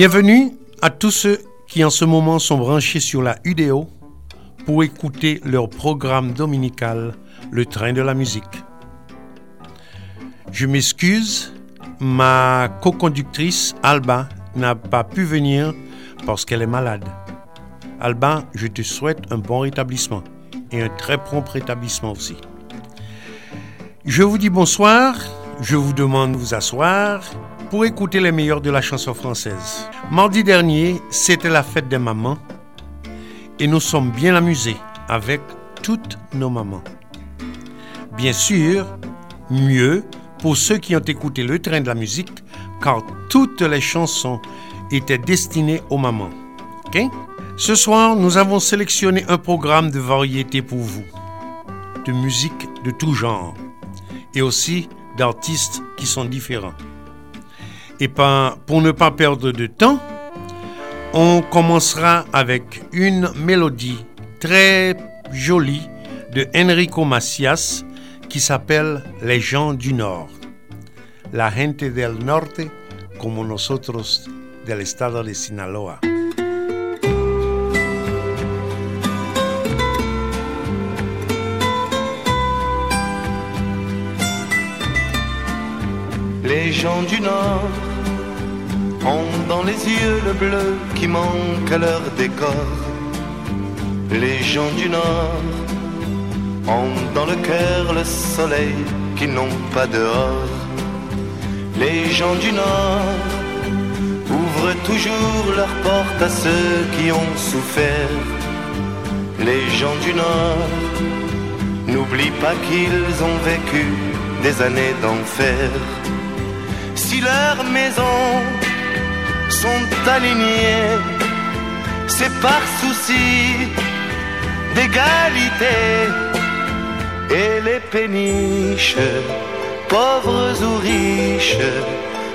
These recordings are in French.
Bienvenue à tous ceux qui en ce moment sont branchés sur la UDO pour écouter leur programme dominical Le train de la musique. Je m'excuse, ma co-conductrice Alba n'a pas pu venir parce qu'elle est malade. Alba, je te souhaite un bon rétablissement et un très prompt rétablissement aussi. Je vous dis bonsoir, je vous demande de vous asseoir pour écouter les meilleurs de la chanson française. Mardi dernier, c'était la fête des mamans et nous sommes bien amusés avec toutes nos mamans. Bien sûr, mieux pour ceux qui ont écouté le train de la musique car toutes les chansons étaient destinées aux mamans. Ce soir, nous avons sélectionné un programme de variété pour vous, de musique de tout genre et aussi d'artistes qui sont différents. Et pour ne pas perdre de temps, on commencera avec une mélodie très jolie de Enrico Macias qui s'appelle Les gens du Nord. La gente del norte como nosotros del estado de Sinaloa. Les gens du Nord ont dans les yeux le bleu qui manque à leur décor. Les gens du Nord ont dans le cœur le soleil qu'ils n'ont pas dehors. Les gens du Nord ouvrent toujours leurs portes à ceux qui ont souffert. Les gens du Nord n'oublient pas qu'ils ont vécu des années d'enfer. Si leurs maisons sont alignés, c'est par souci d'égalité. Et les péniches, pauvres ou riches,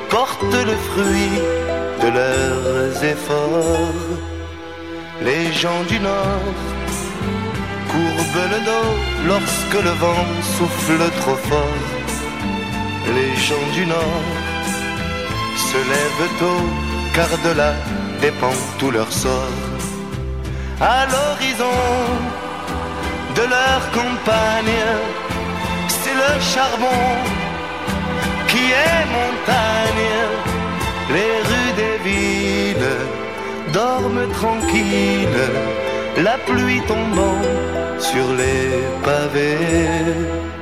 portent le fruit de leurs efforts. Les gens du Nord courbent le dos lorsque le vent souffle trop fort. Les gens du Nord se lèvent tôt car de là dépend tout leur sort. À l'horizon de leur campagne, c'est le charbon qui est montagne. Les rues des villes dorment tranquilles, la pluie tombant sur les pavés.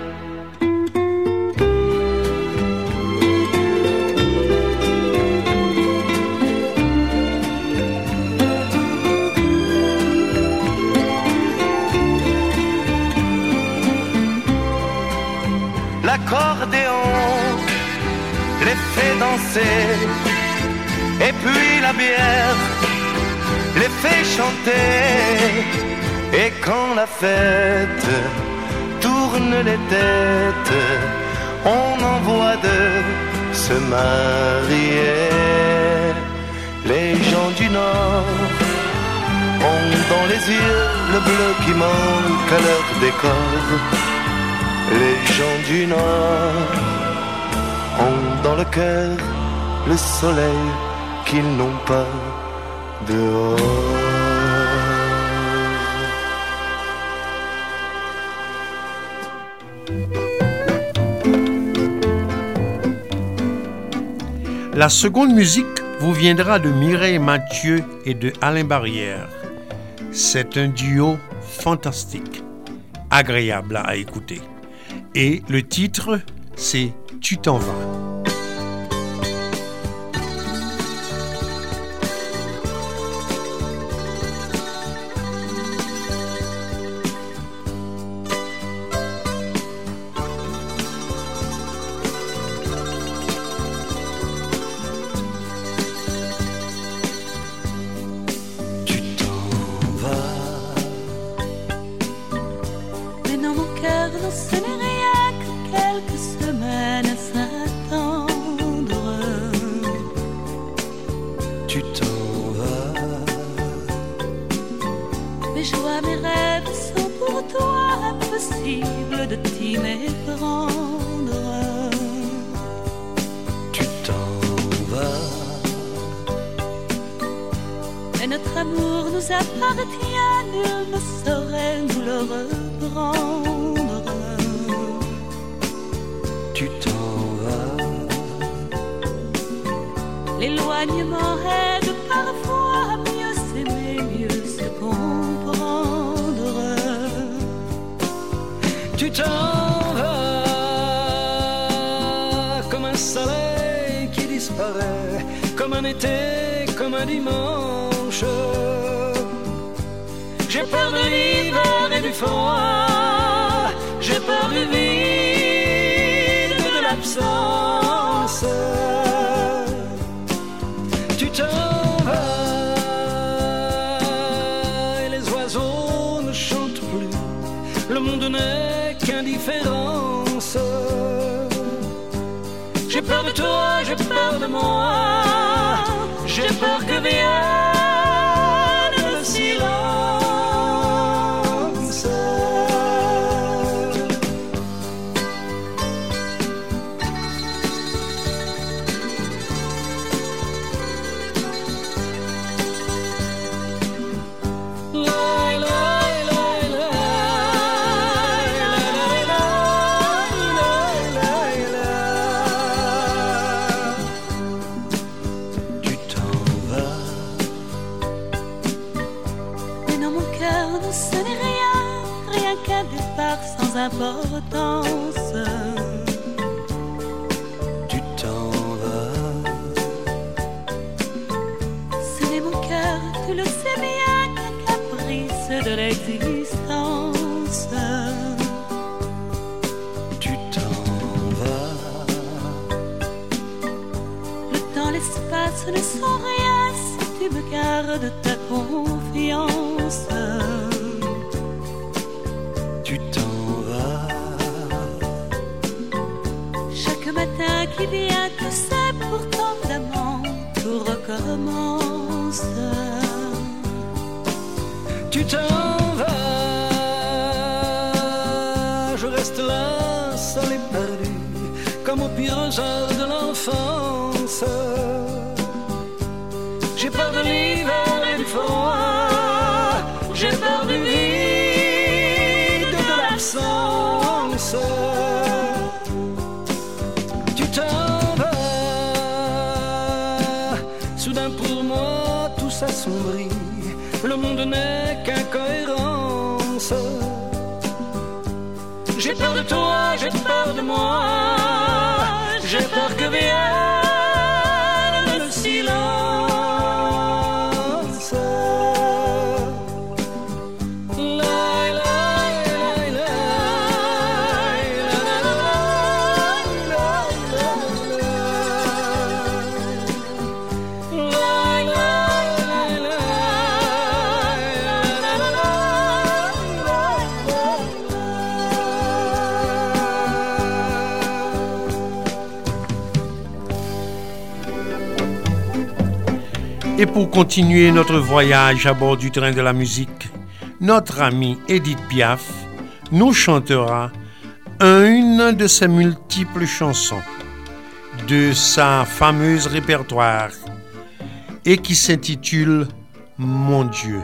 Les fait chanter, et quand la fête tourne les têtes, on envoie de se marier. Les gens du Nord ont dans les yeux le bleu qui manque à leur décor les gens du Nord ont dans le cœur le soleil La seconde musique vous viendra de Mireille Mathieu et de Alain Barrière. C'est un duo fantastique, agréable à écouter. Et le titre, c'est Tu t'en vas. tu t'en vas. Mes joies, mes rêves sont pour toi impossible de t'y méprendre. Tu t'en vas. Mais notre amour nous appartient, nul ne saurait nous le reprendre. L'éloignement aide parfois à mieux s'aimer, mieux se comprendre. Tu t'en vas comme un soleil qui disparaît, comme un été, comme un dimanche. J'ai peur de l'hiver et du froid, j'ai peur du vide, de l'absence. Monde n'est qu'indifférence. J'ai peur de toi, j'ai peur de moi. J'ai peur que dans mon cœur, ce n'est rien, rien qu'un départ sans importance. Qui vient, tu sais, pourtant d'amant, tout recommence. Tu t'en vas. Je reste là, seul et perdu, comme au pire de l'enfance. J'ai peur de Et pour continuer notre voyage à bord du train de la musique, notre amie Edith Piaf nous chantera une de ses multiples chansons de sa fameuse répertoire et qui s'intitule Mon Dieu.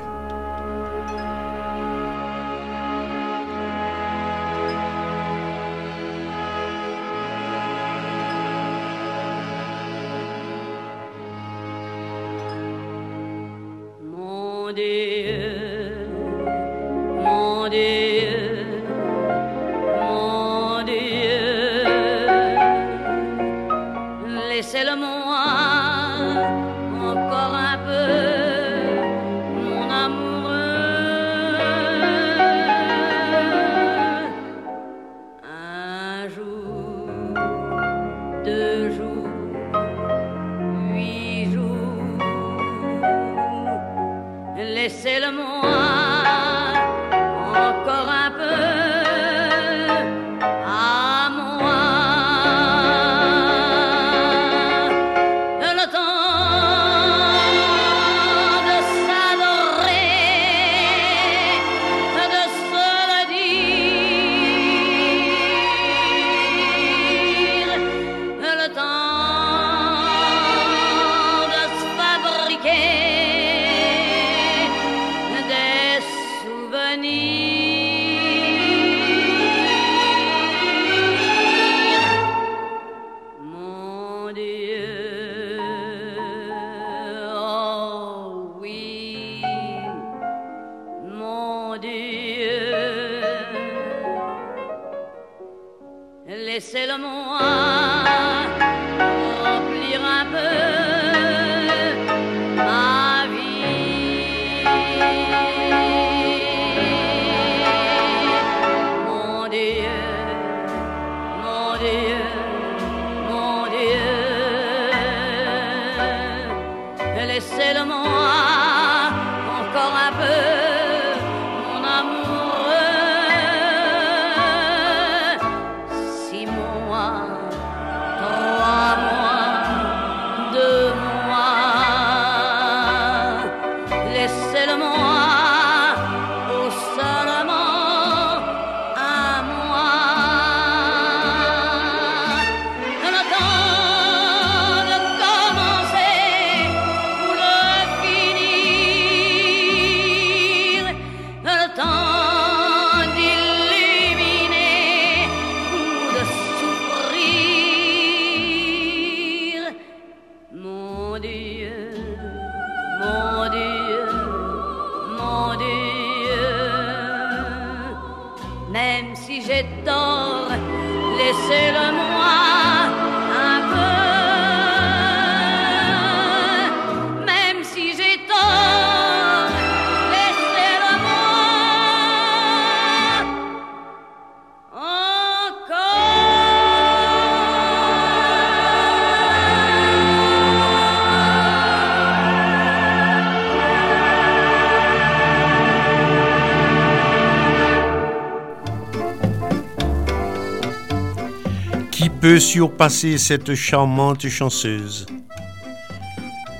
Peut surpasser cette charmante chanceuse.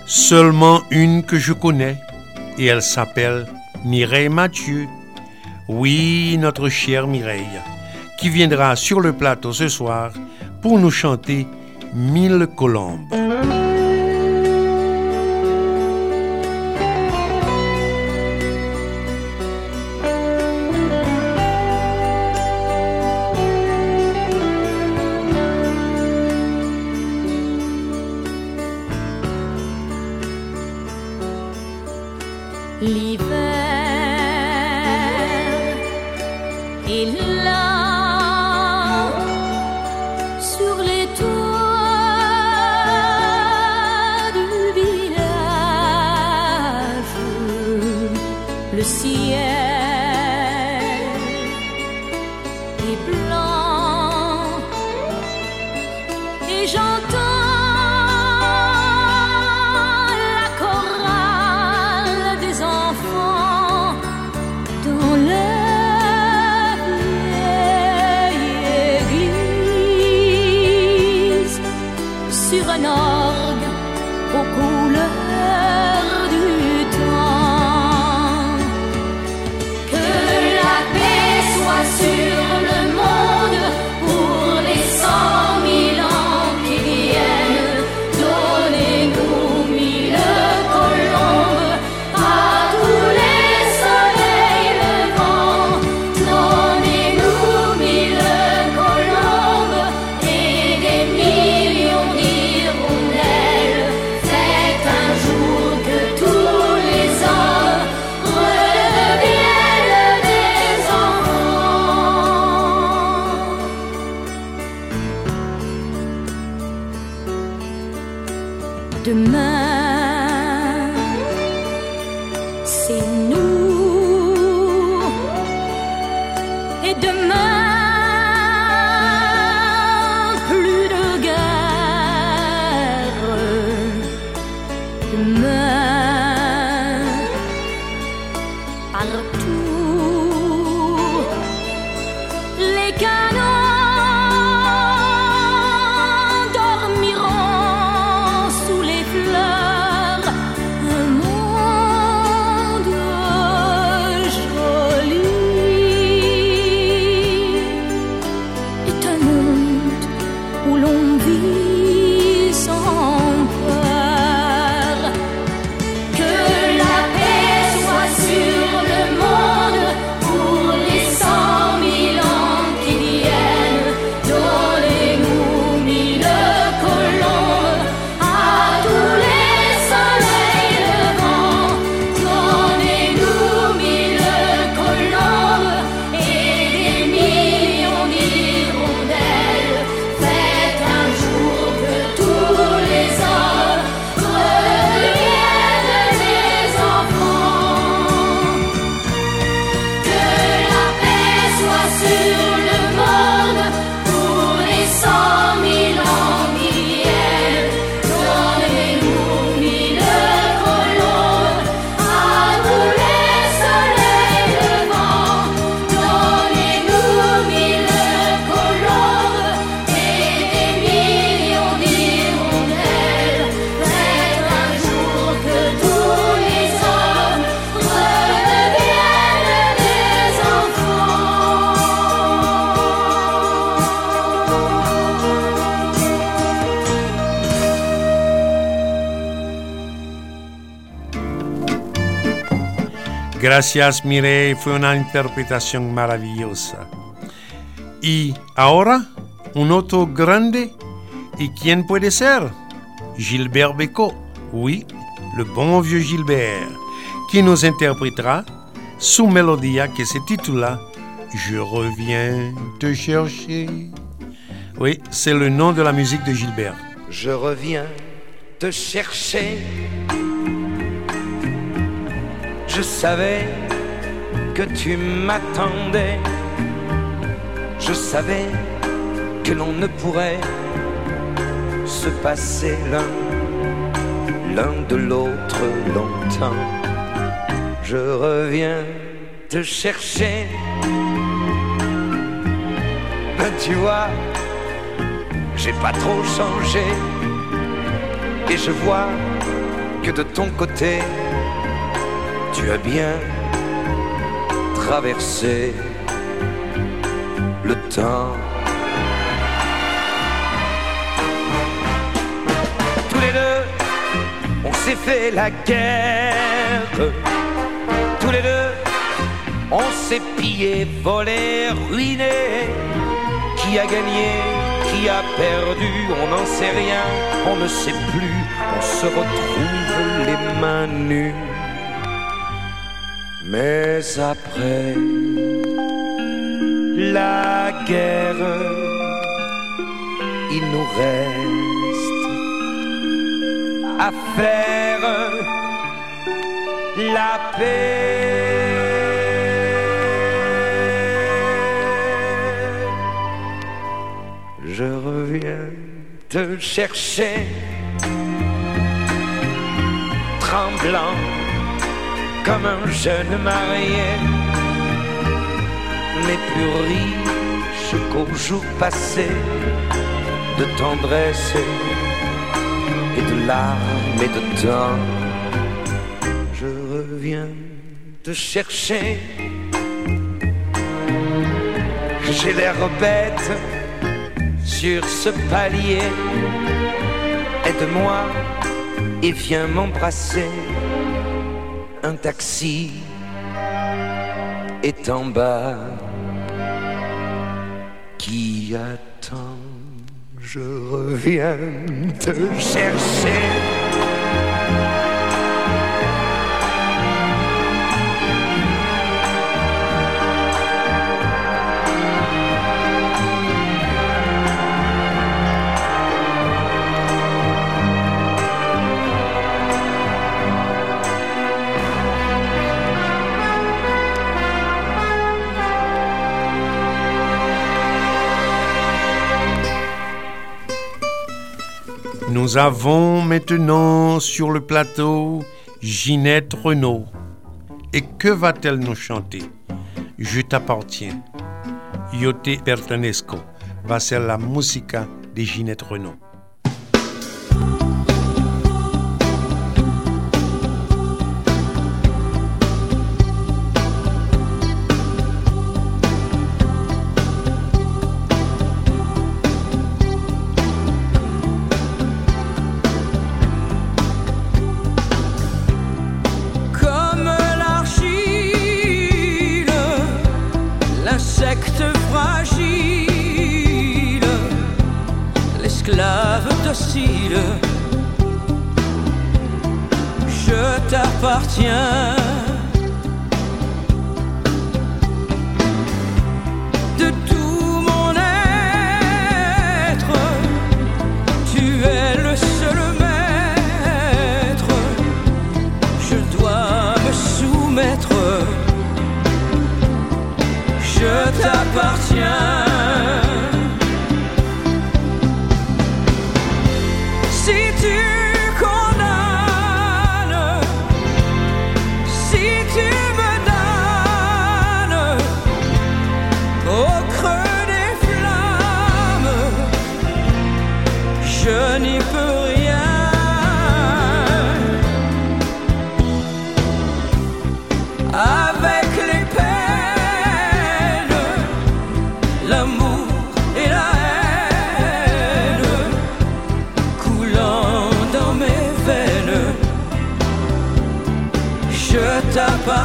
Seulement une que je connais, et elle s'appelle Mireille Mathieu. Oui, notre chère Mireille, qui viendra sur le plateau ce soir pour nous chanter Mille colombes. do Gracias, Mireille, fue una interpretación maravillosa. Y ahora, un otro grande. ¿Y quién puede ser? Gilbert Bécaud. Oui, le bon vieux Gilbert, qui nous interprétera su mélodie qui se titula Je reviens te chercher. Oui, c'est le nom de la musique de Gilbert. Je reviens te chercher je savais que tu m'attendais. Je savais que l'on ne pourrait se passer l'un, l'un de l'autre longtemps. Je reviens te chercher. Ben, tu vois, j'ai pas trop changé. Et je vois que de ton côté, tu as bien traversé le temps. Tous les deux, on s'est fait la guerre. Tous les deux, on s'est pillé, volé, ruiné. Qui a gagné, qui a perdu, on n'en sait rien, on ne sait plus, on se retrouve les mains nues. Mais après la guerre, il nous reste à faire la paix. Je reviens te chercher, tremblant comme un jeune marié, mais plus riche qu'au jour passé de tendresse et de larmes et de temps. Je reviens te chercher. J'ai l'air bête sur ce palier. Aide-moi et viens m'embrasser un taxi est en bas qui attend. Je reviens te chercher. Nous avons maintenant sur le plateau Ginette Renault. Et que va-t-elle nous chanter? Je t'appartiens. Yo te va ser la música de Ginette Renault. Je t'appartiens. De tout mon être, tu es le seul maître. Je dois me soumettre. Je t'appartiens.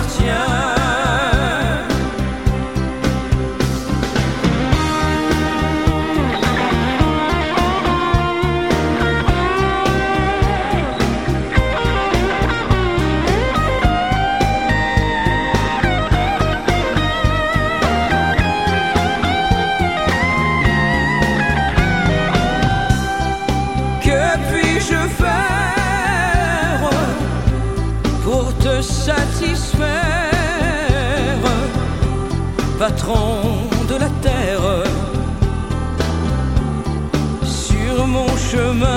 前。La terre sur mon chemin.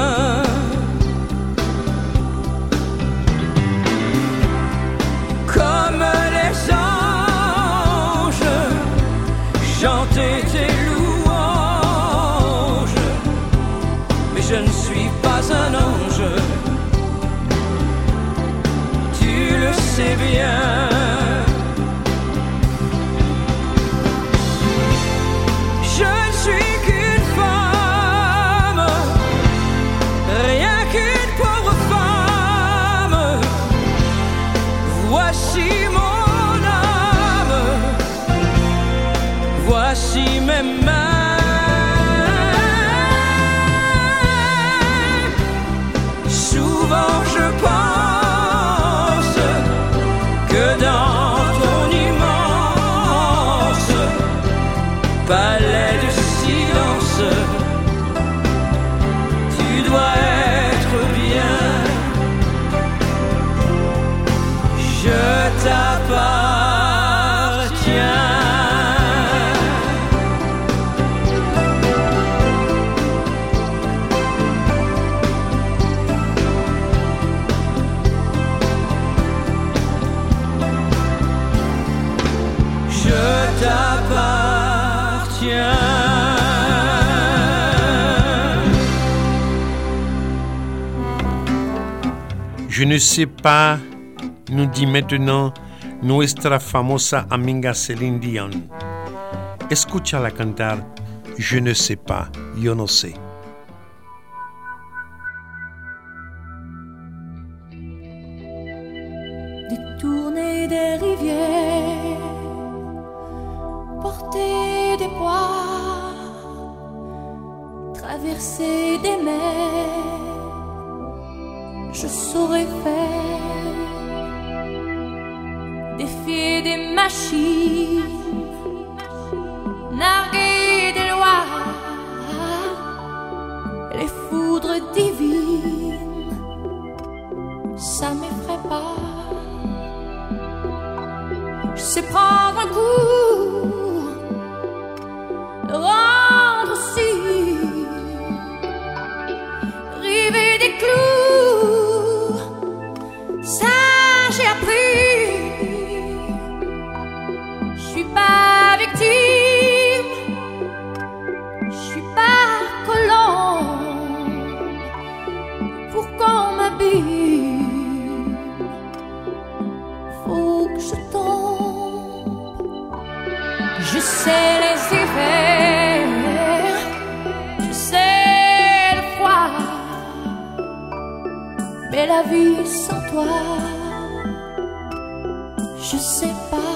Je ne sais pas, nous dit maintenant nuestra famosa amiga Céline Dion. la cantar Je ne sais pas, yo no sé. Détourner des rivières, porter des poids, traverser des mers je saurais faire défier des machines, narguer des lois, les foudres divines, ça m'effraie pas. Je sais prendre la vie sans toi. Je sais pas.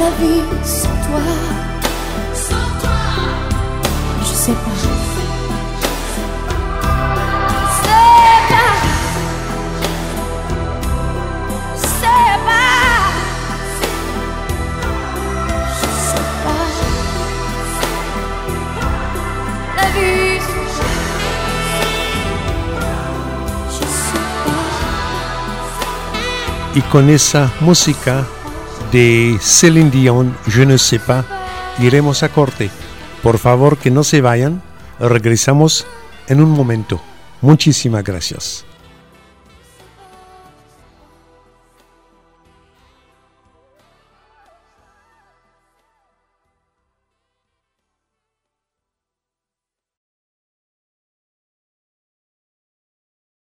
La vie sans toi, je sais pas. C'est pas, c'est pas, je sais pas. La vie, je sais pas. Y con esa música de Celine Dion, je ne sais pas, iremos a corte. Por favor que no se vayan, regresamos en un momento. Muchísimas gracias.